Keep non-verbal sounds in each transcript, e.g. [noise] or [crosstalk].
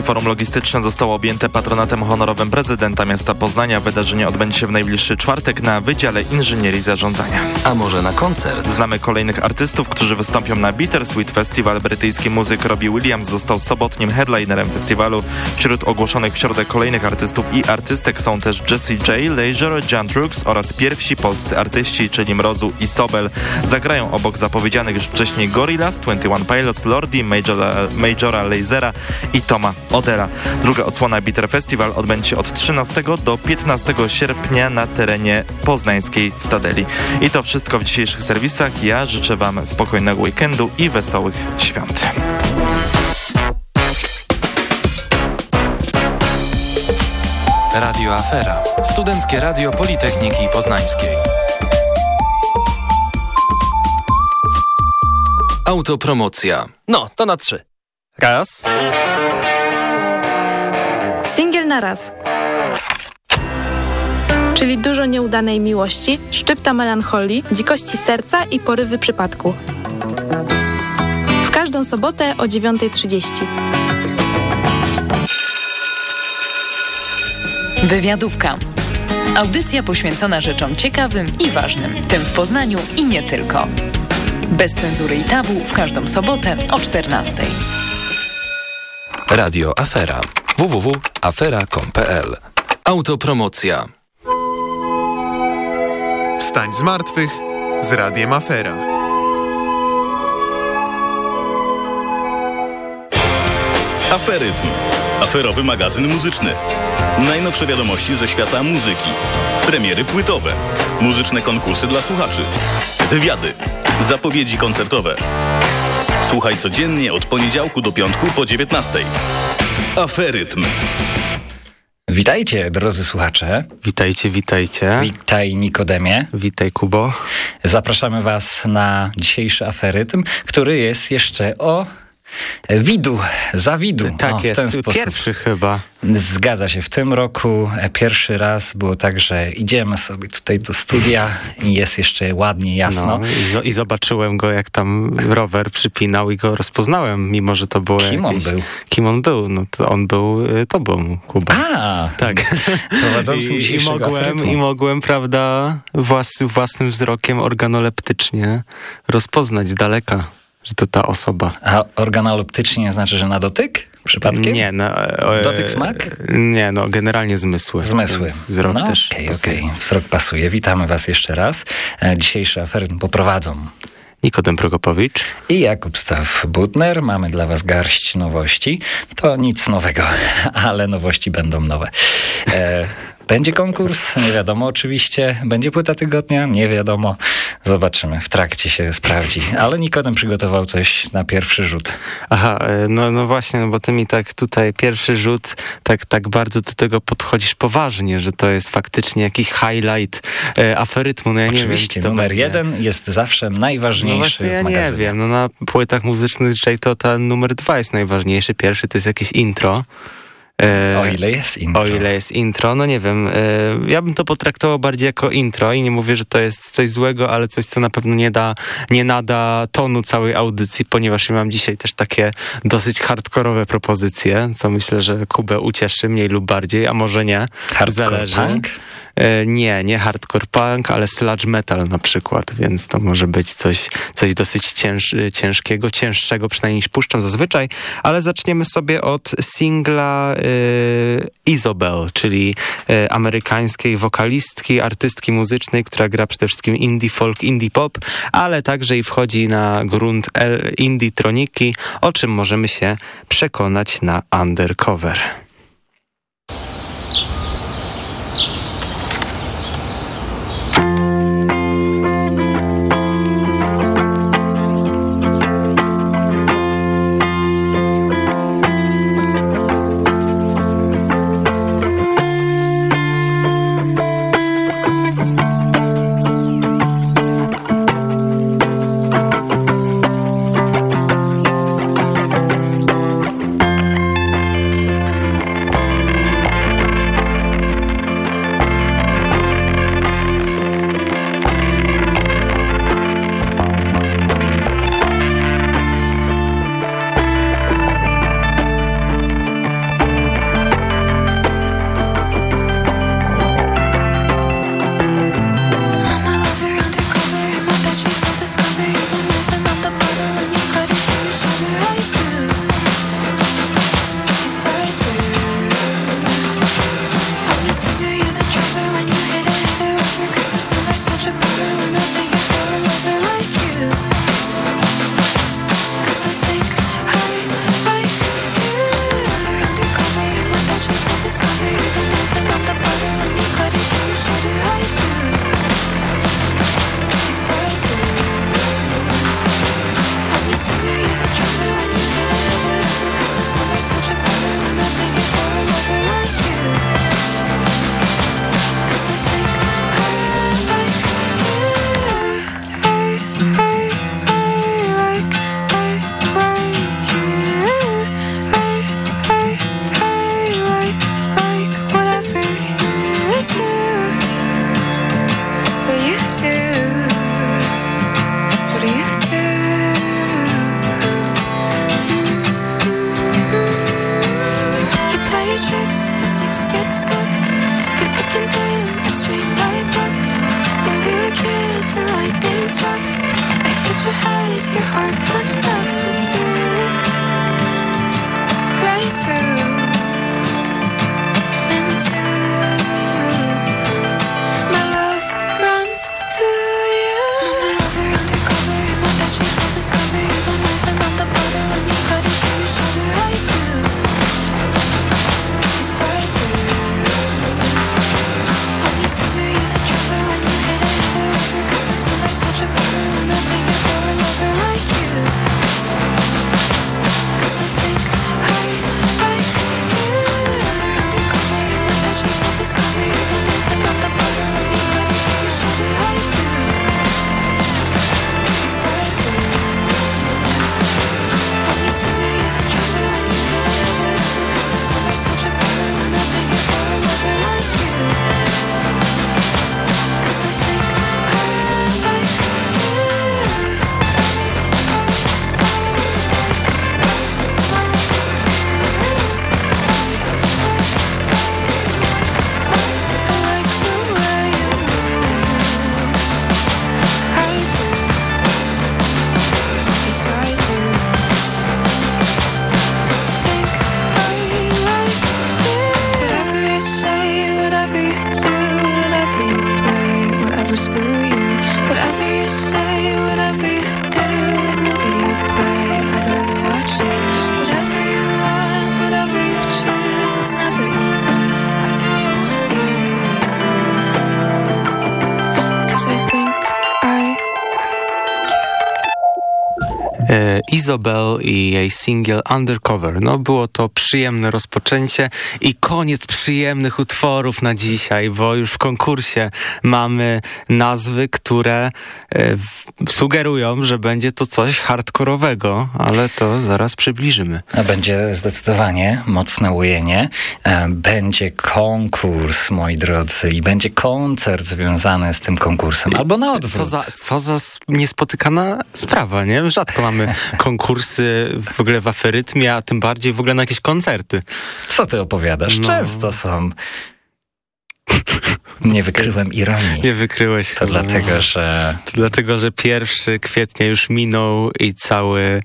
Forum Logistyczne zostało objęte patronatem honorowym prezydenta miasta Poznania. Wydarzenie odbędzie się w najbliższy czwartek na Wydziale Inżynierii Zarządzania. A może na koncert? Znamy kolejnych artystów, którzy wystąpią na Bittersweet Festival. Brytyjski muzyk Robbie Williams został sobotnim headlinerem festiwalu. Wśród ogłoszonych w środę kolejnych artystów i artystek są też Jessie J, Leisure, Jan Trux oraz pierwsi polscy artyści, czyli Mrozu i Sobel. Zagrają obok zapowiedzianych już wcześniej Gorillaz, 21 Pilots, Lordi, Majora, Majora Lasera i Toma Odera. Druga odsłona Bitter Festival odbędzie się od 13 do 15 sierpnia na terenie poznańskiej Stadeli. I to wszystko w dzisiejszych serwisach. Ja życzę Wam spokojnego weekendu i wesołych świąt. Radio Afera. Studenckie Radio Politechniki Poznańskiej. Autopromocja. No, to na trzy. Raz. Na raz. Czyli dużo nieudanej miłości, szczypta melancholii, dzikości serca i porywy przypadku. W każdą sobotę o 9.30. Wywiadówka. Audycja poświęcona rzeczom ciekawym i ważnym, tym w Poznaniu i nie tylko. Bez cenzury i tabu w każdą sobotę o 14. Radio Afera. www.afera.com.pl Autopromocja. Wstań z martwych z Radiem Afera. Aferytm. Aferowy magazyn muzyczny. Najnowsze wiadomości ze świata muzyki. Premiery płytowe. Muzyczne konkursy dla słuchaczy. Wywiady. Zapowiedzi koncertowe. Słuchaj codziennie od poniedziałku do piątku po 19. Aferytm. Witajcie, drodzy słuchacze. Witajcie, witajcie. Witaj, Nikodemie. Witaj, Kubo. Zapraszamy Was na dzisiejszy aferytm, który jest jeszcze o widu, zawidu. Tak o, w jest, ten sposób. pierwszy chyba. Zgadza się. W tym roku pierwszy raz było tak, że idziemy sobie tutaj do studia i jest jeszcze ładnie, jasno. No, i, zo- I zobaczyłem go, jak tam rower przypinał i go rozpoznałem, mimo że to było Kim on jakieś... był? Kim on był? No to on był y, tobą, Kuba. A, Tak. [laughs] prowadzącym I, i, mogłem. I mogłem, prawda, włas, własnym wzrokiem organoleptycznie rozpoznać z daleka, że to ta osoba. A organoleptycznie znaczy, że na dotyk? Przypadkiem? Nie, no, e, Dotyk, smak? Nie, no generalnie zmysły. Zmysły. Wzrok no, też Okej, pasuje. okej. Wzrok pasuje. Witamy Was jeszcze raz. E, Dzisiejszy aferytm poprowadzą Nikodem Prokopowicz. i Jakub Staw-Butner. Mamy dla Was garść nowości. To nic nowego, [laughs] ale nowości będą nowe. E, będzie konkurs? Nie wiadomo oczywiście. Będzie płyta tygodnia? Nie wiadomo. Zobaczymy. W trakcie się sprawdzi. Ale Nikodem przygotował coś na pierwszy rzut. Aha, e, no, no właśnie, no bo ty mi tak tutaj pierwszy rzut, tak, tak bardzo do tego podchodzisz poważnie, że to jest faktycznie jakiś highlight e, aferytmu. No ja Oczywiście, wiem, numer będzie. jeden jest zawsze No najważniejszy właśnie, ja w nie wiem, no na płytach muzycznych dzisiaj to ten numer dwa jest najważniejszy. Pierwszy to jest jakieś intro. E, O ile jest intro. O ile jest intro, no nie wiem. e, Ja bym to potraktował bardziej jako intro i nie mówię, że to jest coś złego, ale coś, co na pewno nie da, nie nada tonu całej audycji, ponieważ ja mam dzisiaj też takie dosyć hardkorowe propozycje, co myślę, że Kubę ucieszy mniej lub bardziej, a może nie. Hardcore Zależy. punk? E, Nie, nie hardcore punk, ale sludge metal na przykład, więc to może być coś, coś dosyć cięż, ciężkiego, cięższego przynajmniej niż puszczam zazwyczaj, ale zaczniemy sobie od singla Isobel, czyli e, amerykańskiej wokalistki, artystki muzycznej, która gra przede wszystkim indie folk, indie pop, ale także i wchodzi na grunt indie troniki, o czym możemy się przekonać na Undercover. Isobel i jej singiel Undercover. No było to przyjemne rozpoczęcie i koniec przyjemnych utworów na dzisiaj, bo już w konkursie mamy nazwy, które e, sugerują, że będzie to coś hardkorowego, ale to zaraz przybliżymy. Będzie zdecydowanie mocne ujenie. E, będzie konkurs, moi drodzy, i będzie koncert związany z tym konkursem, albo na odwrót. Co za, co za niespotykana sprawa, nie? Rzadko mamy [laughs] konkursy w ogóle w aferytmie, a tym bardziej w ogóle na jakieś koncerty. Co ty opowiadasz? No. Często są. [laughs] Nie wykryłem ironii. Nie wykryłeś. To chyba. dlatego, że... To dlatego, że pierwszy kwietnia już minął i cały,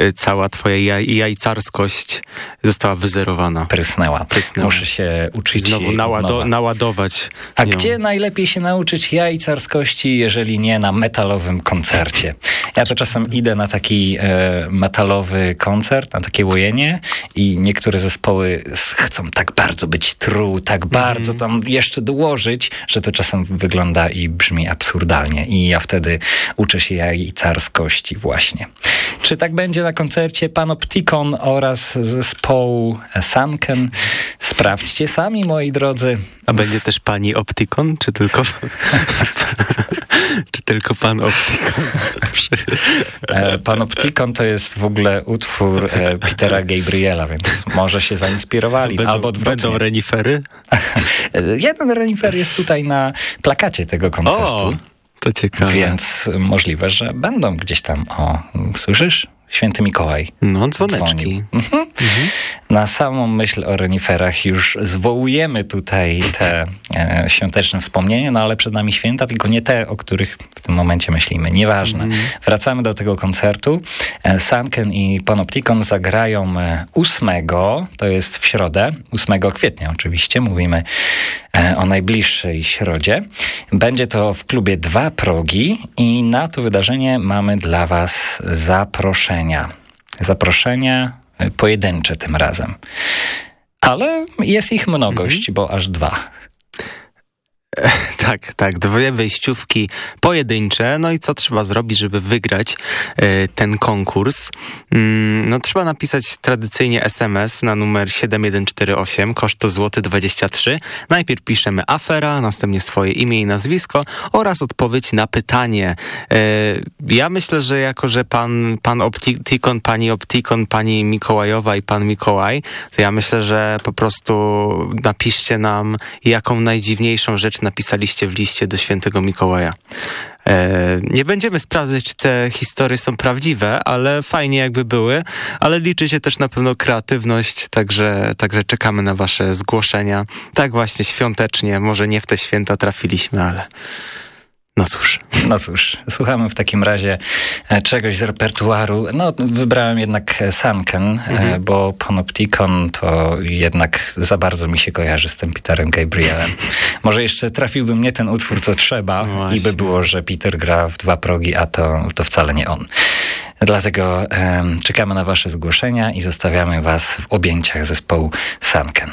y, cała twoja jaj, jajcarskość została wyzerowana. Prysnęła. Prysnęła. Muszę się uczyć Znowu nałado naładować. A nią. gdzie najlepiej się nauczyć jajcarskości, jeżeli nie na metalowym koncercie? Ja to czasem idę na taki e, metalowy koncert, na takie łojenie i niektóre zespoły chcą tak bardzo być true, tak mm. bardzo tam jeszcze dołożyć, że to czasem wygląda i brzmi absurdalnie. I ja wtedy uczę się jajcarskości właśnie. Czy tak będzie na koncercie Panopticon oraz zespołu Sanken? Sprawdźcie sami, moi drodzy. A będzie też pani Optikon, czy tylko... [laughs] czy tylko pan Optikon? E, pan Optikon to jest w ogóle utwór e, Petera Gabriela, więc może się zainspirowali. Będą, albo odwrotnie. Będą renifery? [laughs] Jeden renifer jest tutaj na plakacie tego koncertu. O, to ciekawe. Więc możliwe, że będą gdzieś tam. O, słyszysz? Święty Mikołaj. No, dzwoneczki. Mhm. Mhm. Na samą myśl o reniferach już zwołujemy tutaj te e, świąteczne wspomnienia, no ale przed nami święta, tylko nie te, o których w tym momencie myślimy. Nieważne. Mhm. Wracamy do tego koncertu. E, Sanken i Panopticon zagrają 8, e, to jest w środę, 8 kwietnia oczywiście, mówimy e, o najbliższej środzie. Będzie to w klubie Dwa Progi i na to wydarzenie mamy dla Was zaproszenia. Zaproszenia pojedyncze tym razem. Ale jest ich mnogość, mhm. bo aż dwa. [laughs] Tak, tak. Dwie wejściówki pojedyncze. No i co trzeba zrobić, żeby wygrać e, ten konkurs? Mm, no trzeba napisać tradycyjnie SMS na numer 7148, koszt to złoty 23. Najpierw piszemy afera, następnie swoje imię i nazwisko oraz odpowiedź na pytanie. E, ja myślę, że jako, że pan, pan Optikon, pani Optikon, pani Mikołajowa i pan Mikołaj, to ja myślę, że po prostu napiszcie nam, jaką najdziwniejszą rzecz napisaliście w liście do świętego Mikołaja. E, nie będziemy sprawdzać, czy te historie są prawdziwe, ale fajnie jakby były, ale liczy się też na pewno kreatywność, także, także czekamy na wasze zgłoszenia. Tak właśnie świątecznie, może nie w te święta trafiliśmy, ale No cóż. No cóż, słuchamy w takim razie e, czegoś z repertuaru. No, wybrałem jednak Sanken, mhm. bo Panopticon to jednak za bardzo mi się kojarzy z tym Peterem Gabrielem. Może jeszcze trafiłby mnie ten utwór, co trzeba no i by było, że Peter gra w dwa progi, a to, to wcale nie on. Dlatego um, czekamy na wasze zgłoszenia i zostawiamy was w objęciach zespołu Sanken.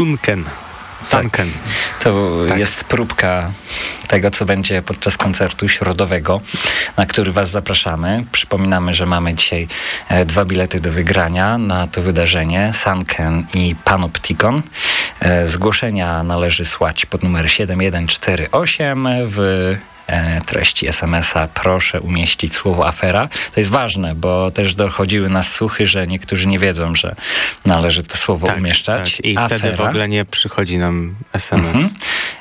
Sunken. Sunken. Tak. To tak. jest próbka tego, co będzie podczas koncertu środowego, na który Was zapraszamy. Przypominamy, że mamy dzisiaj e, dwa bilety do wygrania na to wydarzenie, Sunken i Panopticon. E, zgłoszenia należy słać pod numer 7148 w treści SMS-a proszę umieścić słowo afera. To jest ważne, bo też dochodziły nas słuchy, że niektórzy nie wiedzą, że należy to słowo tak, umieszczać. Tak. I afera. wtedy w ogóle nie przychodzi nam SMS. Mhm.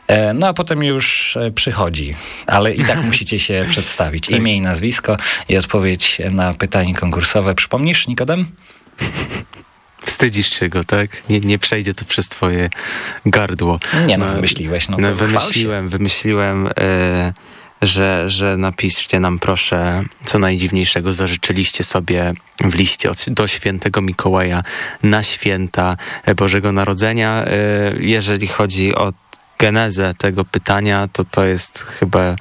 E, no a potem już e, przychodzi, ale i tak musicie się [laughs] przedstawić. Tak. Imię i nazwisko i odpowiedź na pytanie konkursowe. Przypomnisz, Nikodem? Wstydzisz się go, tak? Nie, nie przejdzie to przez twoje gardło. Nie no, no wymyśliłeś. No, no wymyśliłem, wymyśliłem... Yy że, że napiszcie nam proszę, co najdziwniejszego zażyczyliście sobie w liście od, do świętego Mikołaja na święta Bożego Narodzenia. E, jeżeli chodzi o genezę tego pytania, to to jest chyba,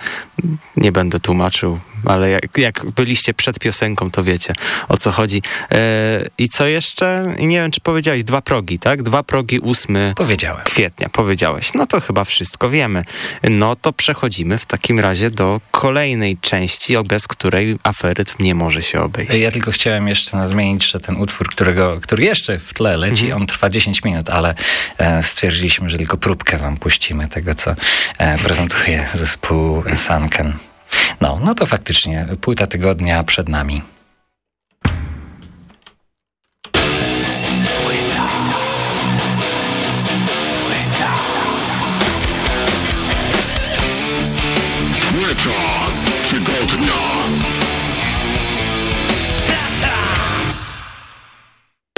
nie będę tłumaczył, ale jak, jak byliście przed piosenką, to wiecie o co chodzi. E, I co jeszcze? Nie wiem, czy powiedziałeś dwa progi, tak? Dwa progi 8 Powiedziałem. kwietnia, powiedziałeś. No to chyba wszystko wiemy. No to przechodzimy w takim razie do kolejnej części, bez której aferytm nie może się obejść. Ja tylko chciałem jeszcze zmienić, że ten utwór, którego, który jeszcze w tle leci, Mhm. on trwa 10 minut, ale e, stwierdziliśmy, że tylko próbkę wam puścimy tego, co e, prezentuje zespół Sunken. No, no to faktycznie płyta tygodnia przed nami.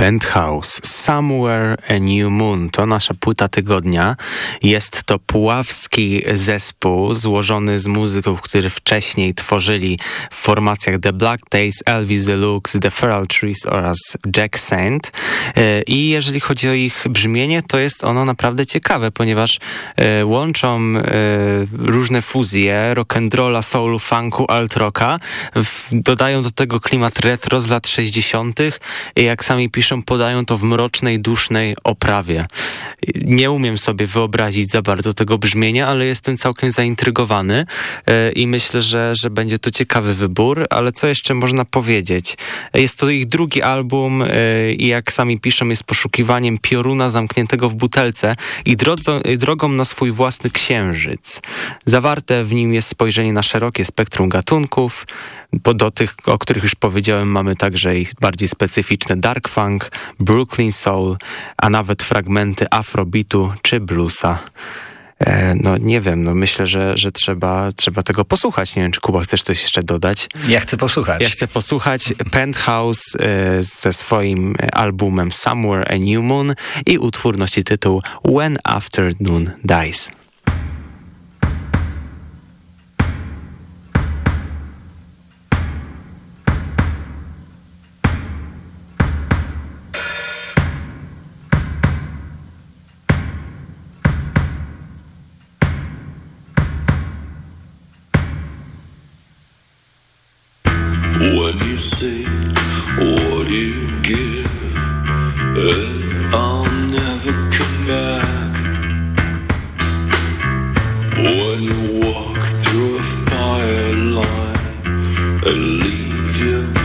Penthouse, Somewhere a New Moon to nasza płyta tygodnia. Jest to puławski zespół złożony z muzyków, którzy wcześniej tworzyli w formacjach The Black Days, Elvis Deluxe, The Feral Trees oraz Jack Saint. E, I jeżeli chodzi o ich brzmienie, to jest ono naprawdę ciekawe, ponieważ e, łączą e, różne fuzje rock'n'rolla, soulu, funku, alt rocka. Dodają do tego klimat retro z lat 60. i jak sami piszą, podają to w mrocznej, dusznej oprawie. Nie umiem sobie wyobrazić za bardzo tego brzmienia, ale jestem całkiem zaintrygowany e, i myślę, że, że będzie to ciekawy wybór, ale co jeszcze można powiedzieć? Jest to ich drugi album e, i jak sami piszą, jest poszukiwaniem pioruna zamkniętego w butelce i drodzą, i drogą na swój własny księżyc. Zawarte w nim jest spojrzenie na szerokie spektrum gatunków, bo do tych, o których już powiedziałem, mamy także ich bardziej specyficzne dark funk, Brooklyn soul, a nawet fragmenty afrobitu czy bluesa. E, no nie wiem, no myślę, że, że trzeba, trzeba tego posłuchać. Nie wiem, czy Kuba chcesz coś jeszcze dodać? Ja chcę posłuchać. Ja chcę posłuchać Penthouse e, ze swoim albumem Somewhere a New Moon i utwór nosi tytuł When Afternoon Dies. you.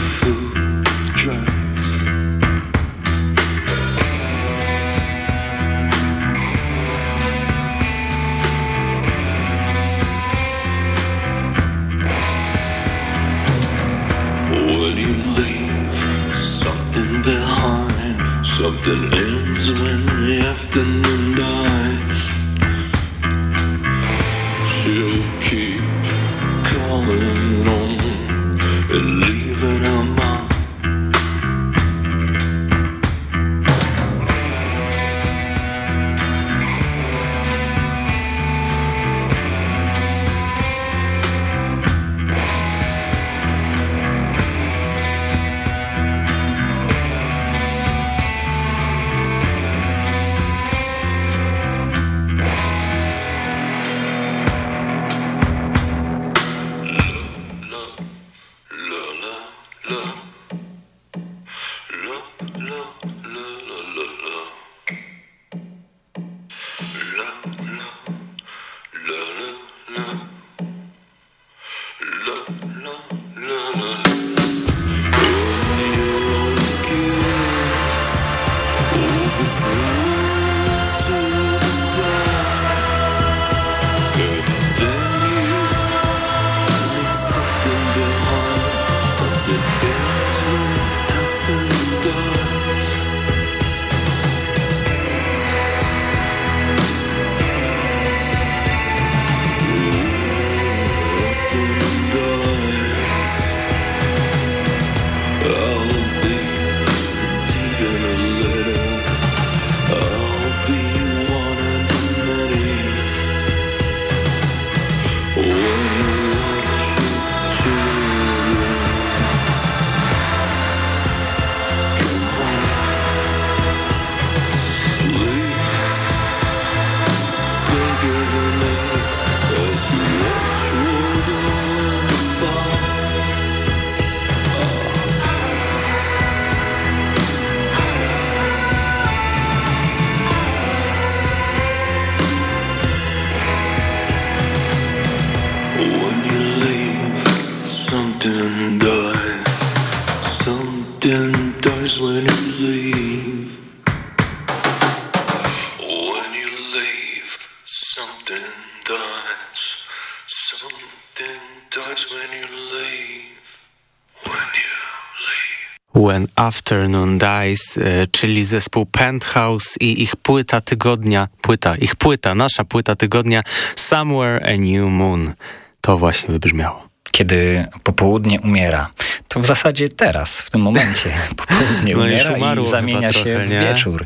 Dies, e, czyli zespół Penthouse i ich płyta tygodnia, płyta, ich płyta, nasza płyta tygodnia Somewhere a New Moon. To właśnie wybrzmiało. Kiedy popołudnie umiera, to w zasadzie teraz, w tym momencie [laughs] popołudnie No umiera i zamienia się trochę, w wieczór.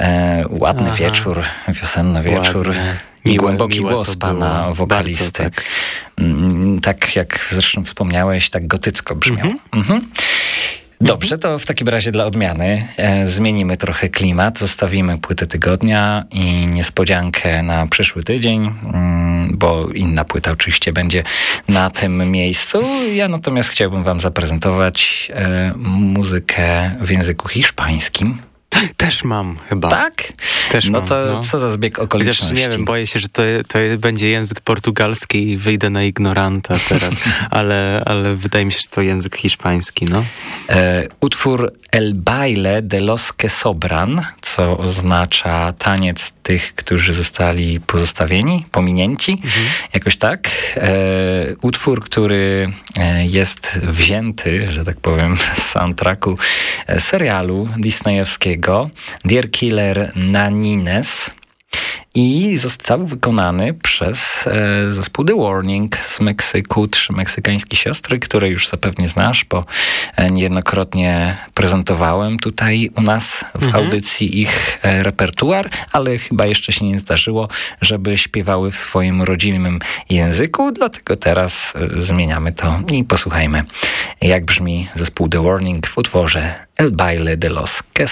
E, ładny Aha. wieczór, wiosenny wieczór. I Miłe- głęboki miłe głos pana było. wokalisty. Bardzo tak. Mm, tak jak zresztą wspomniałeś, tak gotycko brzmiał. Mhm. Dobrze, to w takim razie dla odmiany e, zmienimy trochę klimat, zostawimy płytę tygodnia i niespodziankę na przyszły tydzień, mm, bo inna płyta oczywiście będzie na tym miejscu. Ja natomiast chciałbym wam zaprezentować e, muzykę w języku hiszpańskim. Też mam chyba. Tak? Też no mam, to no. co za zbieg Chociaż okoliczności. nie wiem, boję się, że to, to będzie język portugalski i wyjdę na ignoranta teraz, [laughs] ale, ale wydaje mi się, że to język hiszpański, no. E, utwór El Baile de los que Sobran, co oznacza taniec tych, którzy zostali pozostawieni, pominięci, jakoś tak. E, utwór, który e, jest wzięty, że tak powiem, z soundtracku e, serialu disneyowskiego Dear Killer Nanines i został wykonany przez e, zespół The Warning z Meksyku, trzy meksykańskie siostry, które już zapewne znasz, bo e, niejednokrotnie prezentowałem tutaj u nas w audycji ich e, repertuar, ale chyba jeszcze się nie zdarzyło, żeby śpiewały w swoim rodzimym języku, dlatego teraz e, zmieniamy to i posłuchajmy, jak brzmi zespół The Warning w utworze El Baile de los Que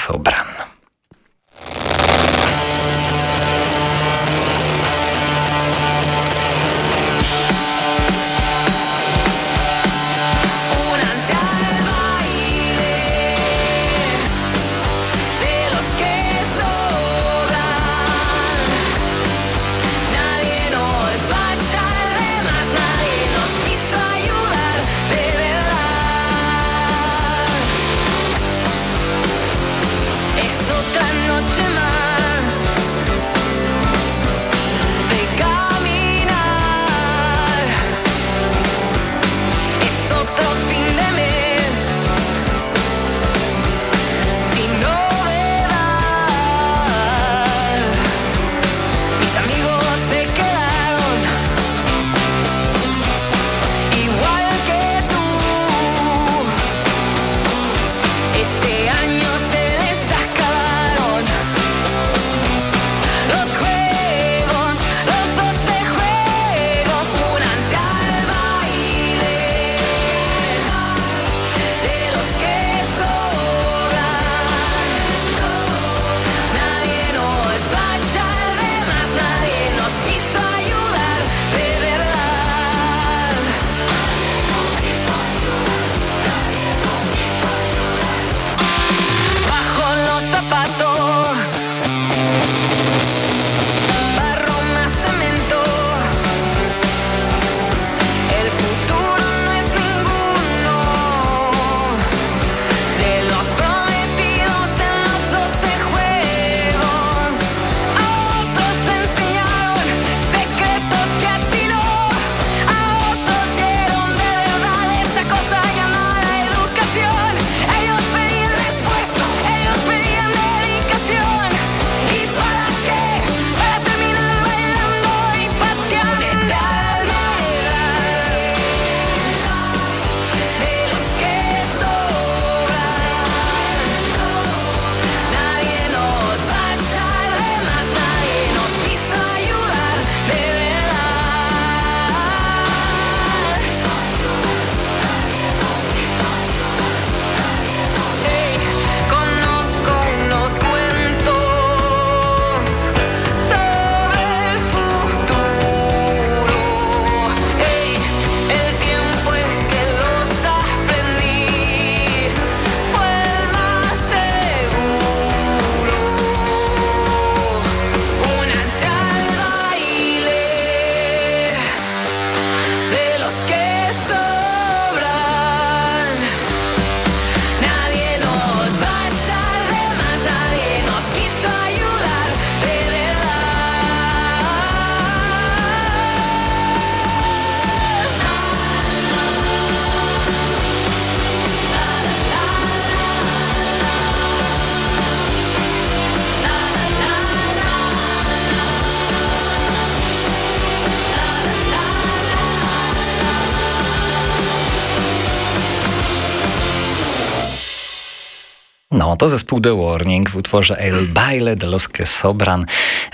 No, to zespół The Warning w utworze El Baile de los que Sobran,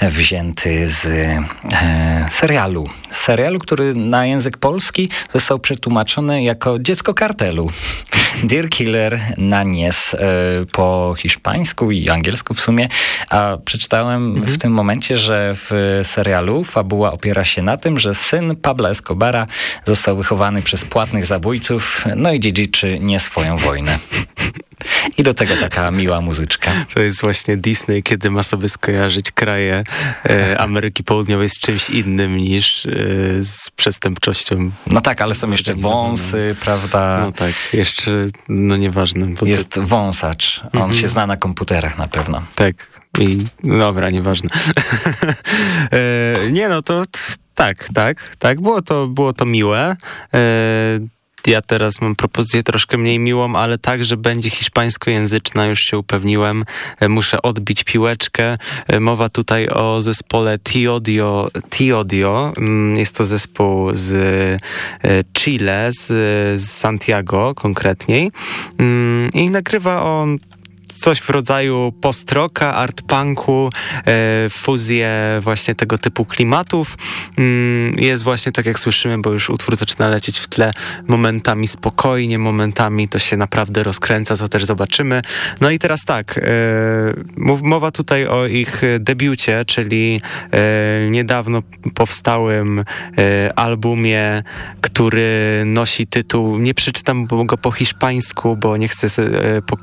wzięty z e, serialu. Serialu, który na język polski został przetłumaczony jako Dziecko kartelu. [laughs] Dear Killer na Nies e, po hiszpańsku i angielsku w sumie, a przeczytałem w tym momencie, że w serialu fabuła opiera się na tym, że syn Pabla Escobara został wychowany przez płatnych zabójców, no i dziedziczy nie swoją wojnę. [laughs] I do tego taka miła muzyczka. To jest właśnie Disney, kiedy ma sobie skojarzyć kraje e, Ameryki Południowej z czymś innym niż e, z przestępczością. No tak, ale są jeszcze wąsy, prawda? No tak, jeszcze, no nieważne. Bo to- Jest wąsacz. On Mhm. się zna na komputerach na pewno. Tak. I dobra, nieważne. [laughs] e, nie no, to tak, tak, tak. Było to, było to miłe. E, ja teraz mam propozycję troszkę mniej miłą, ale tak, że będzie hiszpańskojęzyczna, już się upewniłem. E, Muszę odbić piłeczkę. E, Mowa tutaj o zespole Tiodio. Tiodio. Mm, Jest to zespół z e, Chile, z, z Santiago konkretniej. Mm, I nagrywa on coś w rodzaju post-rocka, art-punku, fuzję właśnie tego typu klimatów. Mm, jest właśnie tak jak słyszymy, bo już utwór zaczyna lecieć w tle momentami spokojnie, momentami to się naprawdę rozkręca, co też zobaczymy. No i teraz tak, e, mowa tutaj o ich e, debiucie, czyli e, niedawno powstałym albumie, który nosi tytuł, nie przeczytam go po hiszpańsku, bo nie chcę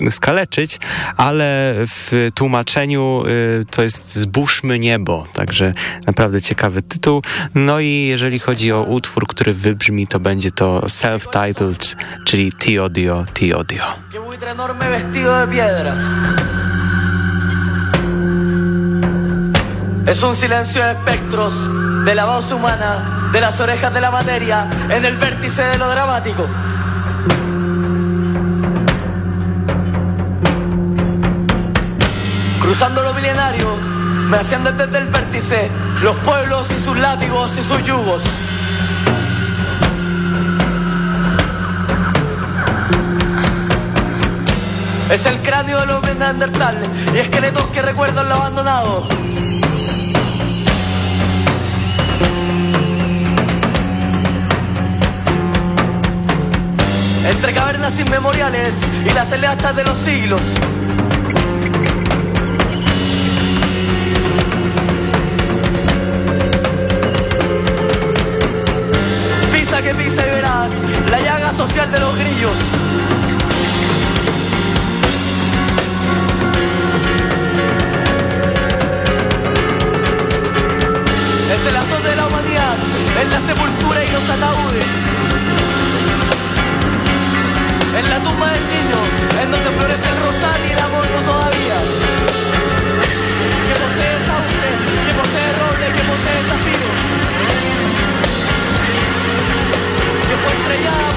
skaleczyć, ale w tłumaczeniu to jest Zbóżmy niebo, także naprawdę ciekawy tytuł. No i jeżeli chodzi o utwór, który wybrzmi, to będzie to self-titled, czyli enorme vestido de piedras. Es un silencio de espectros, de la voz humana, de las orejas de la materia, en el vértice de lo dramático. Cruzando lo milenario, me ascienden desde el vértice los pueblos y sus látigos y sus yugos. Es el cráneo del hombre neandertal y esqueletos que recuerdan lo abandonado. Entre cavernas inmemoriales y las helachas de los siglos. Social de los grillos. Es el azote de la humanidad en la sepultura y los ataúdes. En la tumba del niño, en donde florece el rosal y el amor no todavía. Que posee sauce, que posee roble, que posee zafiros. Que fue estrellada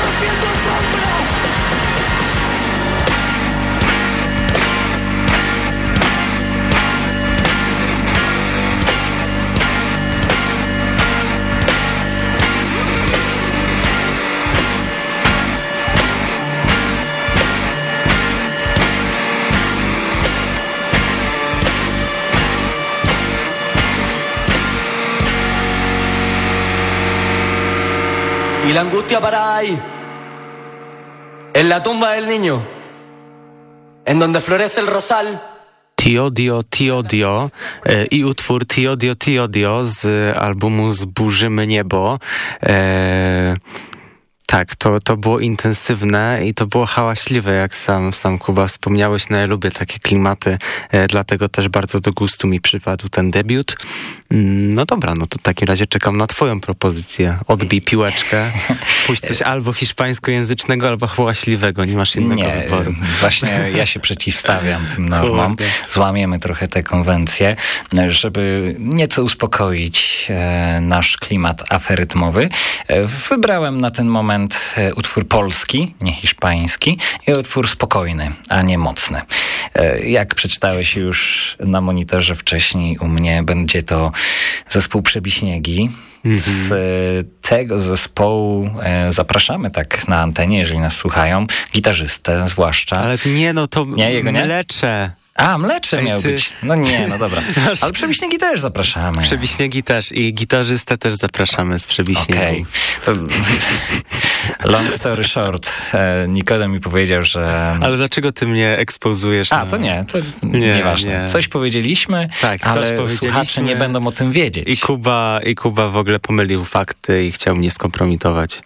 Vida sombra y la angustia parada ahí, en la tumba del niño, en donde florece el rosal. Tiodio Tiodio e, i utwór Tiodio Tiodio z albumu Zburzymy Niebo. E, tak, to, to było intensywne i to było hałaśliwe, jak sam, sam Kuba wspomniałeś. No ja lubię takie klimaty, e, dlatego też bardzo do gustu mi przypadł ten debiut. Mm, No dobra, no to w takim razie czekam na twoją propozycję. Odbij piłeczkę, [laughs] puść coś albo hiszpańskojęzycznego, albo hałaśliwego, nie masz innego Nie, wyboru. właśnie ja się przeciwstawiam tym [laughs] normom. Złamiemy trochę te konwencje, żeby nieco uspokoić e, nasz klimat aferytmowy. E, wybrałem na ten moment e, utwór polski, nie hiszpański i utwór spokojny, a nie mocny. E, jak przeczytałeś już na monitorze wcześniej u mnie, będzie to zespół Przebiśniegi. Z e, tego zespołu zapraszamy tak na antenie, jeżeli nas słuchają, gitarzystę zwłaszcza. Ale nie, no to Nie, jego nie? mlecze. A, mlecze Ej, miał ty. być. No nie, no dobra. [laughs] Ale Przebiśniegi też zapraszamy. Przebiśniegi też i gitarzystę też zapraszamy z Okej. Przebiśniegów. To [laughs] long story short, e, Nikodem mi powiedział, że... Ale dlaczego ty mnie ekspozujesz? A, na... to nie, to Nie, nieważne. nie. Coś powiedzieliśmy, Tak, coś ale powiedzieliśmy. słuchacze nie będą o tym wiedzieć. I Kuba, I Kuba w ogóle pomylił fakty i chciał mnie skompromitować.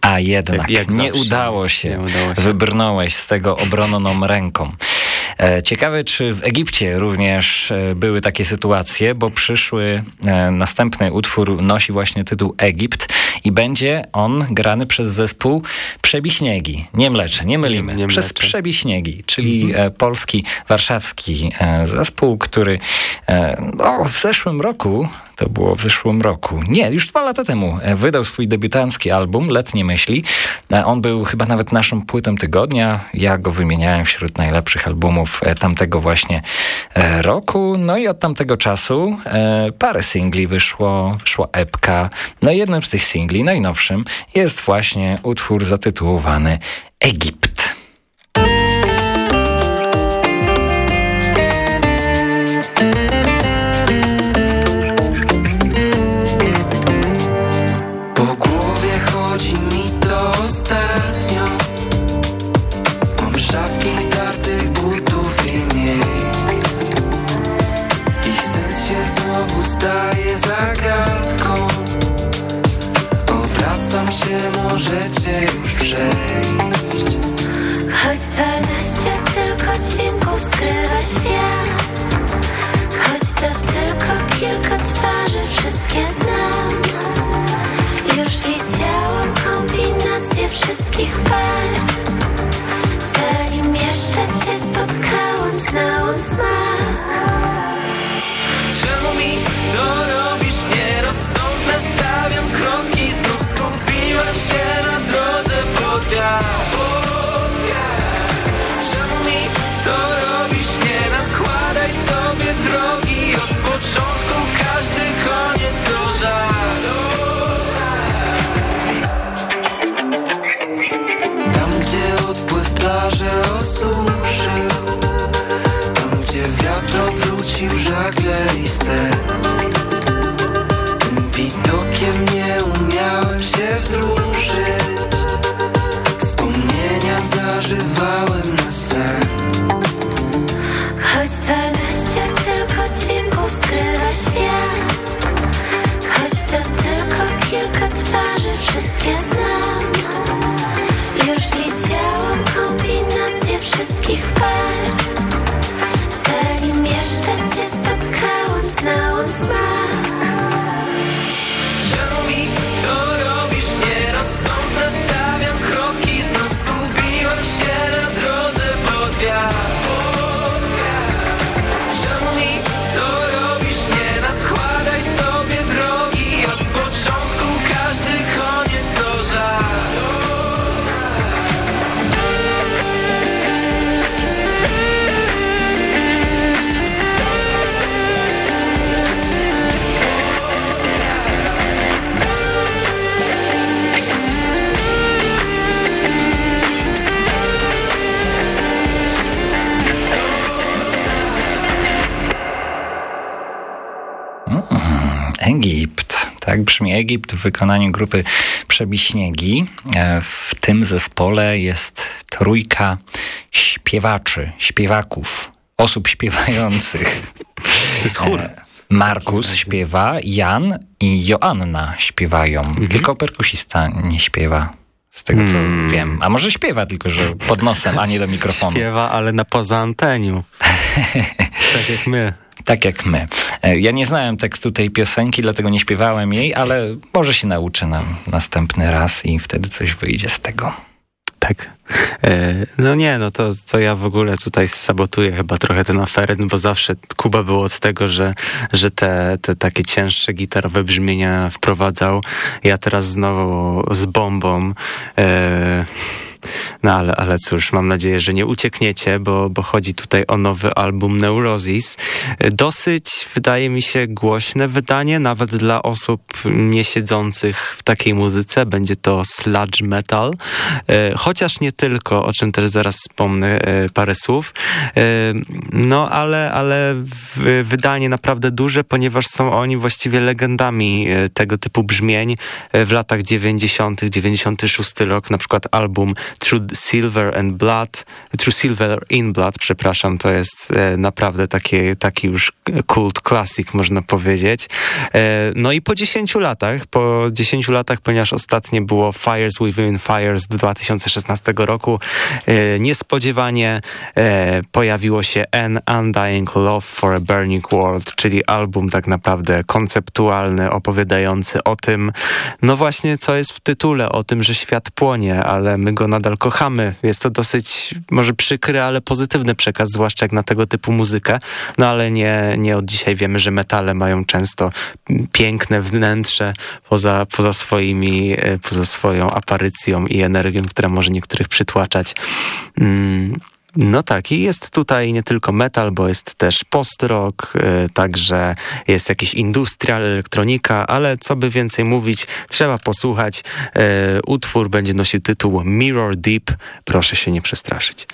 A jednak Jak- jak nie udało się. Nie udało się. Wybrnąłeś z tego obronną ręką. E, Ciekawe, czy w Egipcie również e, były takie sytuacje, bo przyszły e, następny utwór nosi właśnie tytuł Egipt i będzie on grany przez zespół Przebiśniegi. Nie Mlecze, nie mylimy. Nie- nie przez Mlecze. Przebiśniegi, czyli e, polski, warszawski zespół, który no, w zeszłym roku to było w zeszłym roku. Nie, już dwa lata temu e, wydał swój debiutancki album Letnie Myśli. E, On był chyba nawet naszą płytą tygodnia. Ja go wymieniałem wśród najlepszych albumów e, tamtego właśnie roku. No i od tamtego czasu parę singli wyszło, wyszła epka. No i jednym z tych singli, najnowszym, jest właśnie utwór zatytułowany Egipt. now I'm smiling. Tak brzmi Egipt w wykonaniu grupy Przebiśniegi. E, W tym zespole jest trójka śpiewaczy, śpiewaków, osób śpiewających. To jest chór. E, Markus śpiewa, Jan i Joanna śpiewają. Tylko perkusista nie śpiewa. Z tego co wiem. A może śpiewa, tylko że pod nosem, a nie do mikrofonu. Śpiewa, ale na poza anteniu. [laughs] tak jak my. Tak jak my. E, Ja nie znałem tekstu tej piosenki, dlatego nie śpiewałem jej, ale może się nauczę na następny raz i wtedy coś wyjdzie z tego. Tak. E, No nie, no to, to ja w ogóle tutaj sabotuję chyba trochę ten aferytm, bo zawsze Kuba był od tego, że, że te, te takie cięższe gitarowe brzmienia wprowadzał. Ja teraz znowu z bombą. E, No ale, ale cóż, mam nadzieję, że nie uciekniecie, bo, bo chodzi tutaj o nowy album Neurosis. Dosyć, wydaje mi się, głośne wydanie, nawet dla osób nie siedzących w takiej muzyce. Będzie to sludge metal, E, chociaż nie tylko, o czym też zaraz wspomnę e, parę słów. E, No ale, ale wydanie naprawdę duże, ponieważ są oni właściwie legendami tego typu brzmień w latach 90., 96 rok, na przykład album True Silver and Blood, True Silver in Blood, przepraszam, to jest e, naprawdę takie, taki już kult classic, można powiedzieć. E, No i po 10 latach, po 10 latach, ponieważ ostatnie było Fires Within Fires z 2016 roku, e, niespodziewanie pojawiło się An Undying Love for a Burning World, czyli album tak naprawdę konceptualny, opowiadający o tym, no właśnie, co jest w tytule, o tym, że świat płonie, ale my go nadal kochamy. Jest to dosyć może przykry, ale pozytywny przekaz, zwłaszcza jak na tego typu muzykę. No ale nie, nie od dzisiaj wiemy, że metale mają często piękne wnętrze poza, poza swoimi, e, poza swoją aparycją i energią, która może niektórych przytłaczać. Mm. No tak, i jest tutaj nie tylko metal, bo jest też post-rock, y, także jest jakiś industrial, elektronika, ale co by więcej mówić, trzeba posłuchać. Y, utwór będzie nosił tytuł Mirror Deep. Proszę się nie przestraszyć.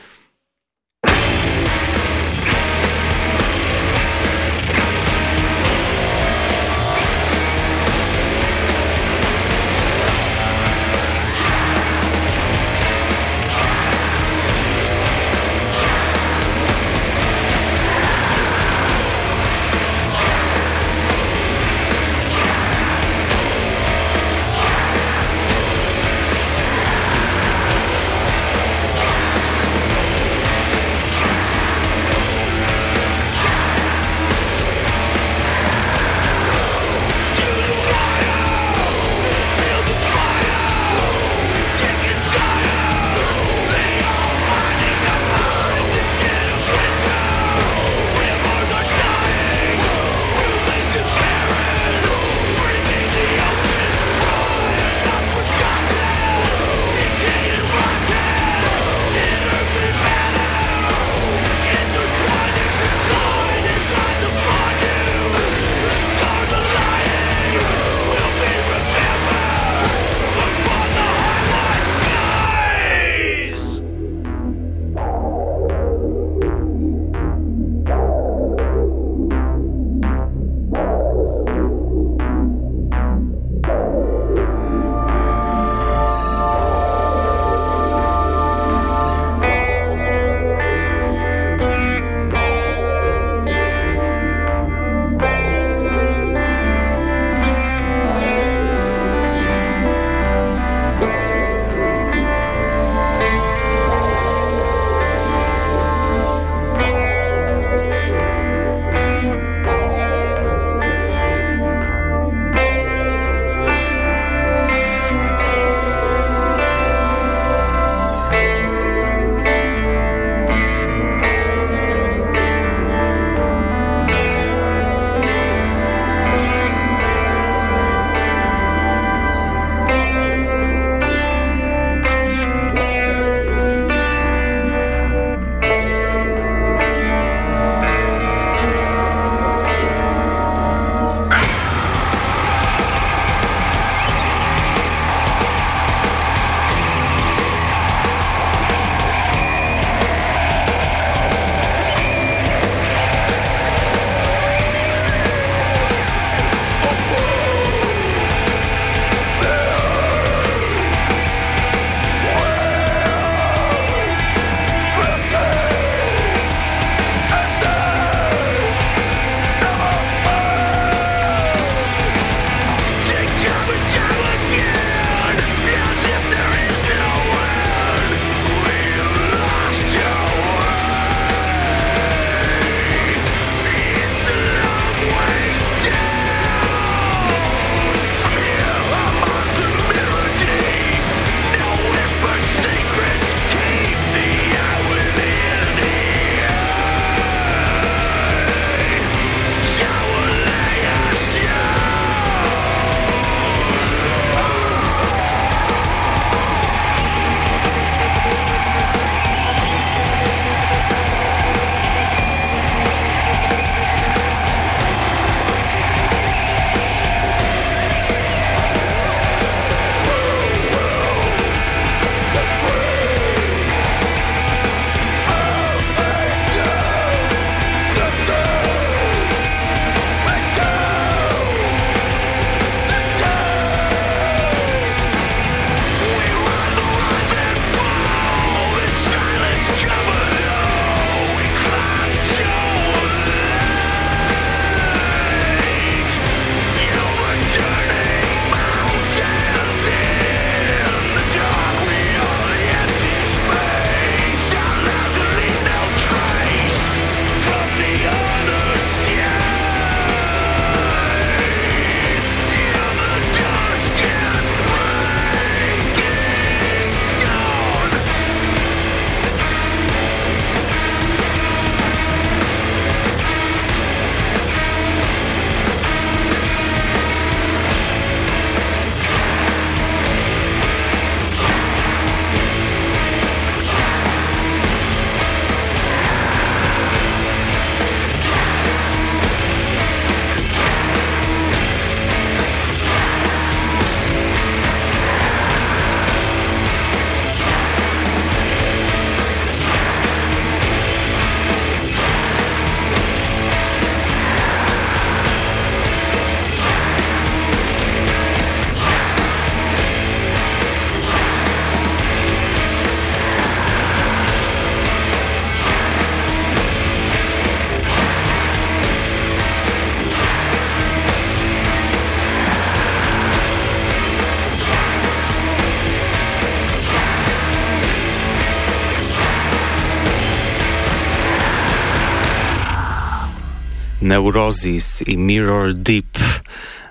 Neurosis i Mirror Deep.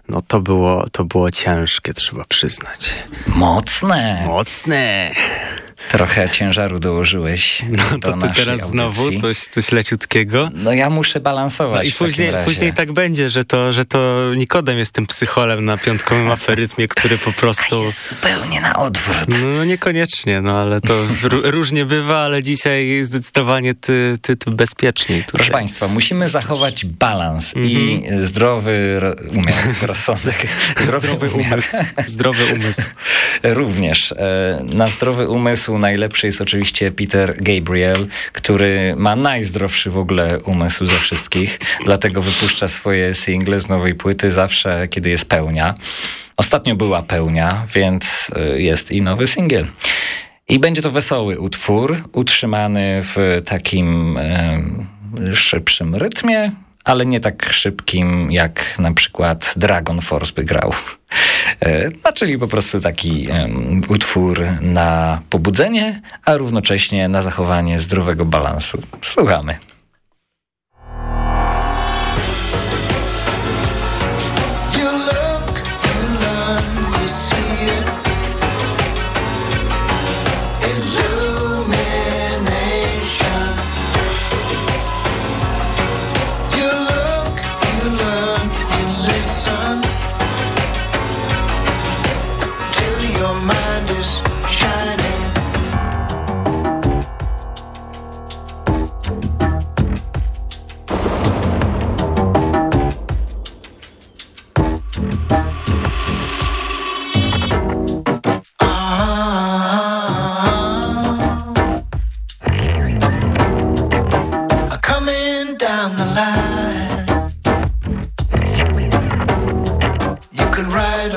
No to było, to było ciężkie, trzeba przyznać. Mocne. Mocne. Trochę ciężaru dołożyłeś. No to ty teraz znowu audycji. coś, coś leciutkiego. No ja muszę balansować. No i później, później tak będzie, że to, że to Nikodem jest tym psycholem na piątkowym aferytmie, który po prostu... Jest zupełnie na odwrót. No niekoniecznie, no ale to ró- [laughs] różnie bywa, ale dzisiaj zdecydowanie ty, ty, ty bezpieczniej tutaj. Proszę Państwa, musimy zachować balans i zdrowy ro- umiar, [laughs] rozsądek. Zdrowy umiar. umysł. Zdrowy umysł. [laughs] Również. E, Na zdrowy umysł najlepszy jest oczywiście Peter Gabriel, który ma najzdrowszy w ogóle umysł ze wszystkich, dlatego wypuszcza swoje single z nowej płyty zawsze, kiedy jest pełnia. Ostatnio była pełnia, więc e, jest i nowy singiel. I będzie to wesoły utwór, utrzymany w takim em, szybszym rytmie, ale nie tak szybkim, jak na przykład Dragon Force by grał. E, No, czyli po prostu taki em, utwór na pobudzenie, a równocześnie na zachowanie zdrowego balansu. Słuchamy.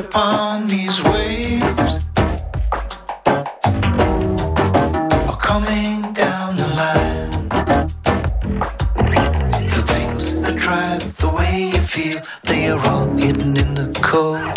Upon these waves. Are coming down the line. The things that drive the way you feel, they are all hidden in the code.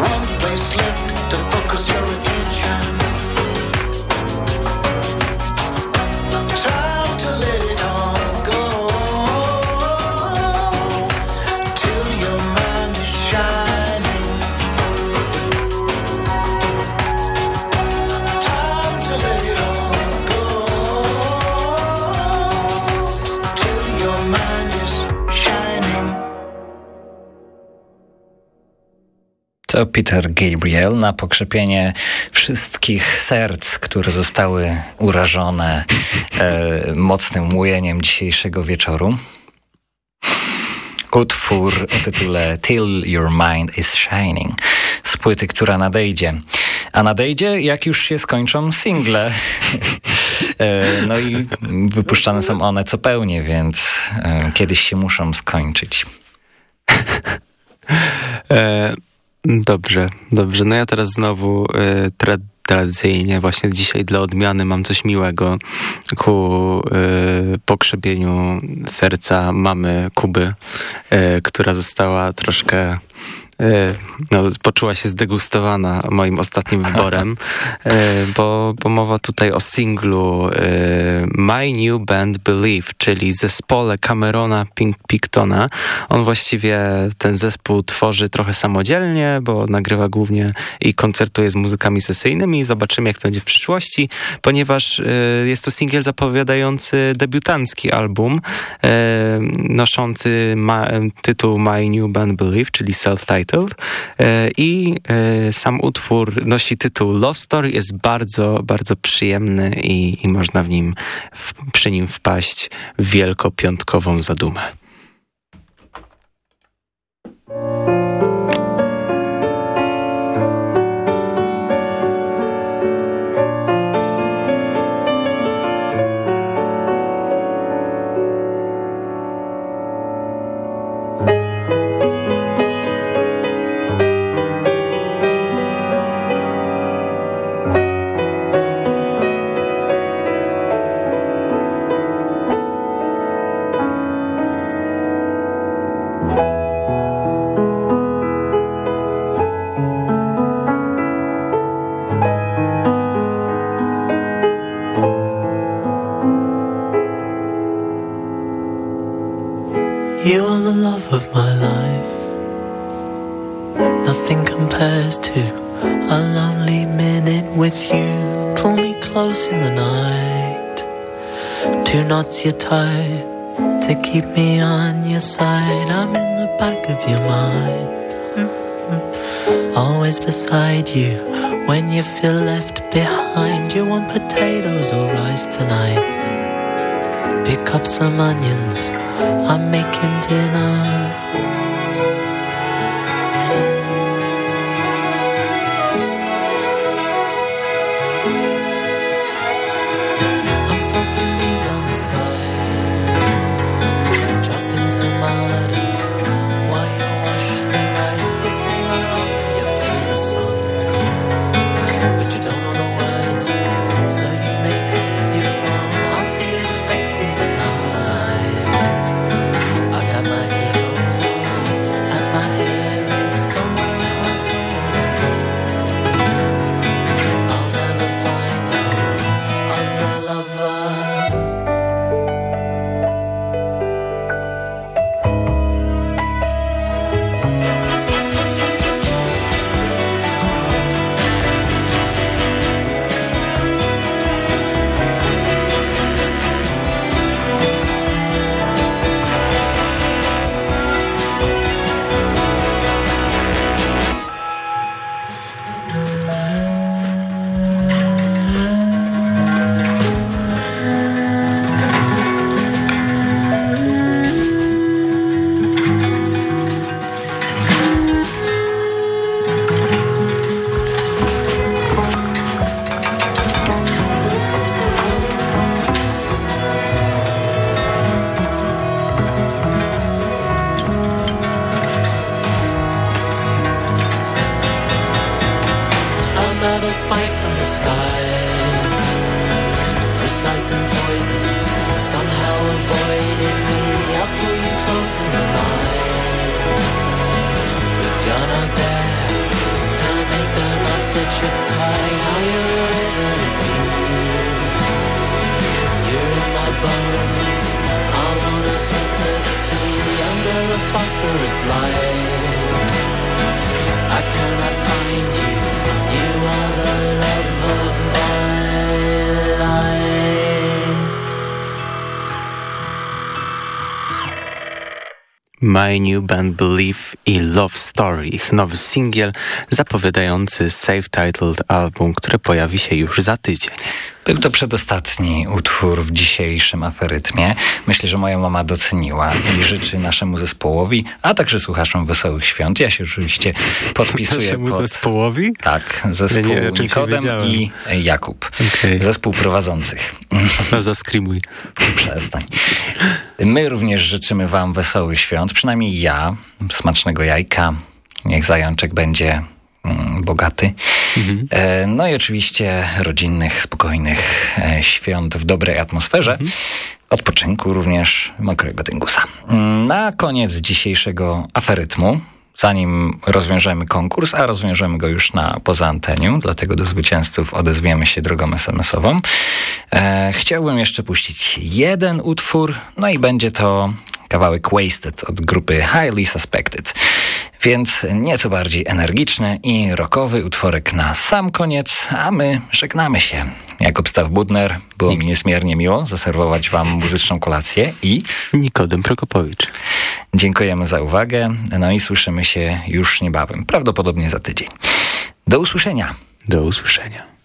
One place left to focus To Peter Gabriel na pokrzepienie wszystkich serc, które zostały urażone e, [laughs] mocnym łujeniem dzisiejszego wieczoru. Utwór o tytule Till Your Mind is Shining z płyty, która nadejdzie. A nadejdzie, jak już się skończą single. E, no i wypuszczane są one co pełnie, więc e, kiedyś się muszą skończyć. Dobrze, dobrze. No ja teraz znowu e, tra tradycyjnie właśnie dzisiaj dla odmiany mam coś miłego ku e, pokrzepieniu serca mamy Kuby, e, która została troszkę no, poczuła się zdegustowana moim ostatnim wyborem, [laughs] e, bo, bo mowa tutaj o singlu e, My New Band Believe, czyli zespole Camerona Pink Pictona. On właściwie ten zespół tworzy trochę samodzielnie, bo nagrywa głównie i koncertuje z muzykami sesyjnymi. Zobaczymy, jak to będzie w przyszłości, ponieważ e, jest to singiel zapowiadający debiutancki album, e, noszący ma, tytuł My New Band Believe, czyli self-titled. E, I e, sam utwór nosi tytuł Love Story, jest bardzo, bardzo przyjemny i, i można w nim, w, przy nim wpaść w wielkopiątkową zadumę. My New Band Believe i Love Story, ich nowy singiel zapowiadający self-titled album, który pojawi się już za tydzień. Był to przedostatni utwór w dzisiejszym aferytmie. Myślę, że moja mama doceniła i życzy naszemu zespołowi, a także słuchaczom wesołych świąt. Ja się oczywiście podpisuję Naszemu pod... zespołowi? Tak, zespół Ja nie Nikodem i Jakub. Okej. Zespół prowadzących. [laughs] No zaskrimuj. Przestań. My również życzymy wam wesołych świąt, przynajmniej ja. Smacznego jajka. Niech zajączek będzie bogaty. E, No i oczywiście rodzinnych, spokojnych e, świąt w dobrej atmosferze. Odpoczynku również mokrego dyngusa. Mm, Na koniec dzisiejszego aferytmu, zanim rozwiążemy konkurs, a rozwiążemy go już na poza anteniu, dlatego do zwycięzców odezwiemy się drogą SMS-ową, e, chciałbym jeszcze puścić jeden utwór, no i będzie to kawałek Wasted od grupy Highly Suspected. Więc nieco bardziej energiczny i rockowy utworek na sam koniec, a my żegnamy się. Jakub Staw-Budner, było mi niesmiernie miło zaserwować wam muzyczną kolację i Nikodem Prokopowicz. dziękujemy za uwagę, no i słyszymy się już niebawem, prawdopodobnie za tydzień. Do usłyszenia. Do usłyszenia.